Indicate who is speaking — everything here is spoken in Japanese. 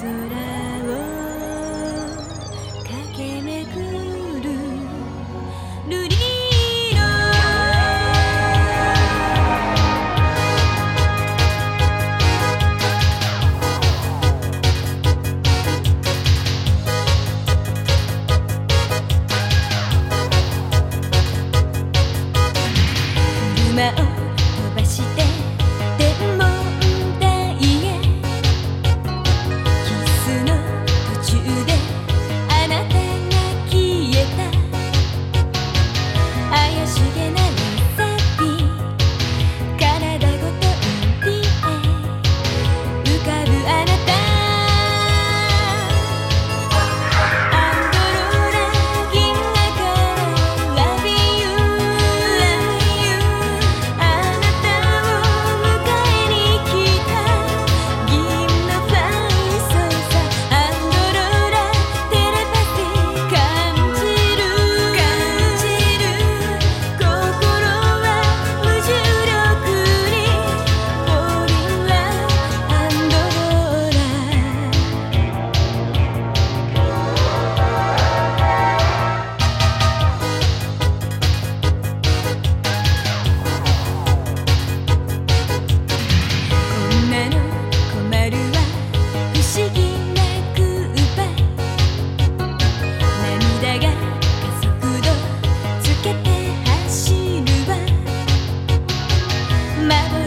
Speaker 1: 空を駆け巡るまぶ